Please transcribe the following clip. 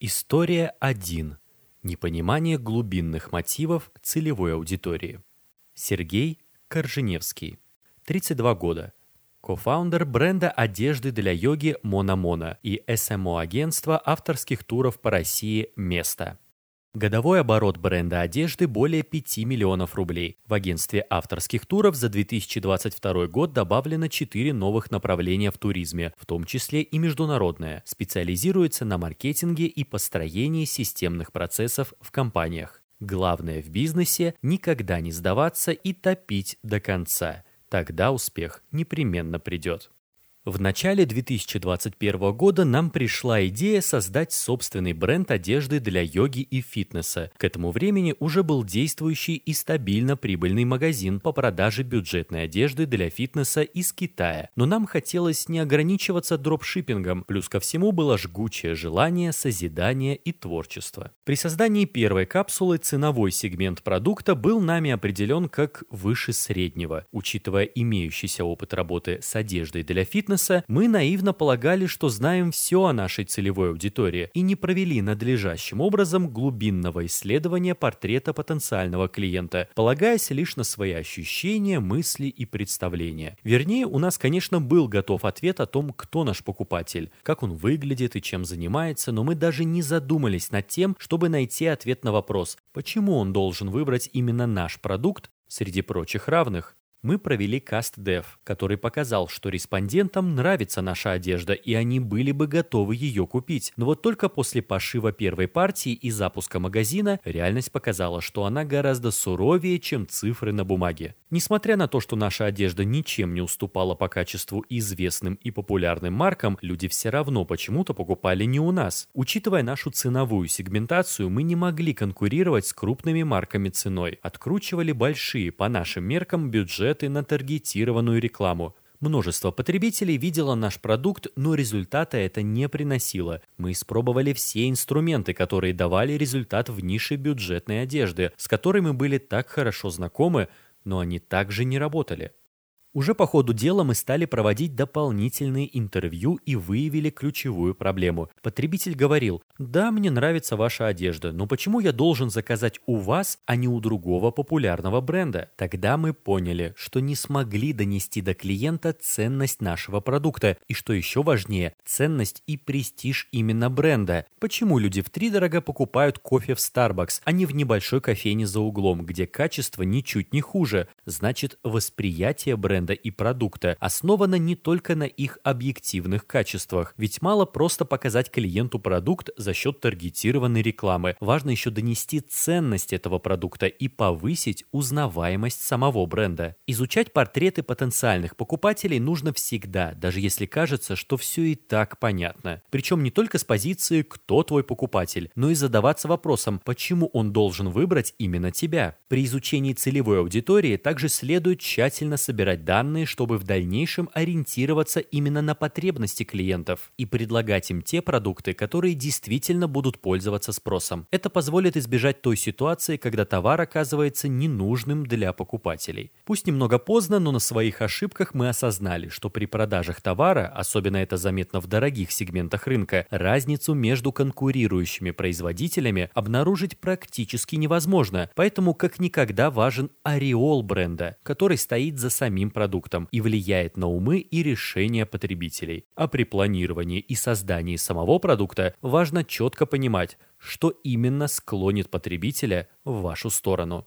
История 1. Непонимание глубинных мотивов целевой аудитории. Сергей Корженевский. 32 года. Кофаундер бренда одежды для йоги Мона и СМО-агентства авторских туров по России «Место». Годовой оборот бренда одежды более 5 миллионов рублей. В агентстве авторских туров за 2022 год добавлено 4 новых направления в туризме, в том числе и международное. Специализируется на маркетинге и построении системных процессов в компаниях. Главное в бизнесе – никогда не сдаваться и топить до конца. Тогда успех непременно придет. В начале 2021 года нам пришла идея создать собственный бренд одежды для йоги и фитнеса. К этому времени уже был действующий и стабильно прибыльный магазин по продаже бюджетной одежды для фитнеса из Китая. Но нам хотелось не ограничиваться дропшиппингом, плюс ко всему было жгучее желание созидания и творчества. При создании первой капсулы ценовой сегмент продукта был нами определен как выше среднего. Учитывая имеющийся опыт работы с одеждой для фитнеса, бизнеса, мы наивно полагали, что знаем все о нашей целевой аудитории и не провели надлежащим образом глубинного исследования портрета потенциального клиента, полагаясь лишь на свои ощущения, мысли и представления. Вернее, у нас, конечно, был готов ответ о том, кто наш покупатель, как он выглядит и чем занимается, но мы даже не задумались над тем, чтобы найти ответ на вопрос, почему он должен выбрать именно наш продукт среди прочих равных мы провели каст-дев, который показал, что респондентам нравится наша одежда, и они были бы готовы ее купить. Но вот только после пошива первой партии и запуска магазина реальность показала, что она гораздо суровее, чем цифры на бумаге. Несмотря на то, что наша одежда ничем не уступала по качеству известным и популярным маркам, люди все равно почему-то покупали не у нас. Учитывая нашу ценовую сегментацию, мы не могли конкурировать с крупными марками ценой. Откручивали большие, по нашим меркам, бюджет бюджеты на таргетированную рекламу. Множество потребителей видело наш продукт, но результата это не приносило. Мы испробовали все инструменты, которые давали результат в нише бюджетной одежды, с которой мы были так хорошо знакомы, но они также не работали. Уже по ходу дела мы стали проводить дополнительные интервью и выявили ключевую проблему. Потребитель говорил, да, мне нравится ваша одежда, но почему я должен заказать у вас, а не у другого популярного бренда? Тогда мы поняли, что не смогли донести до клиента ценность нашего продукта и, что еще важнее, ценность и престиж именно бренда. Почему люди в три дорого покупают кофе в Starbucks, а не в небольшой кофейне за углом, где качество ничуть не хуже? Значит, восприятие бренда бренда и продукта основана не только на их объективных качествах, ведь мало просто показать клиенту продукт за счет таргетированной рекламы. Важно еще донести ценность этого продукта и повысить узнаваемость самого бренда. Изучать портреты потенциальных покупателей нужно всегда, даже если кажется, что все и так понятно. Причем не только с позиции «кто твой покупатель», но и задаваться вопросом, почему он должен выбрать именно тебя. При изучении целевой аудитории также следует тщательно собирать данные, чтобы в дальнейшем ориентироваться именно на потребности клиентов и предлагать им те продукты, которые действительно будут пользоваться спросом. Это позволит избежать той ситуации, когда товар оказывается ненужным для покупателей. Пусть немного поздно, но на своих ошибках мы осознали, что при продажах товара, особенно это заметно в дорогих сегментах рынка, разницу между конкурирующими производителями обнаружить практически невозможно, поэтому как никогда важен ореол бренда, который стоит за самим продуктом и влияет на умы и решения потребителей. А при планировании и создании самого продукта важно четко понимать, что именно склонит потребителя в вашу сторону.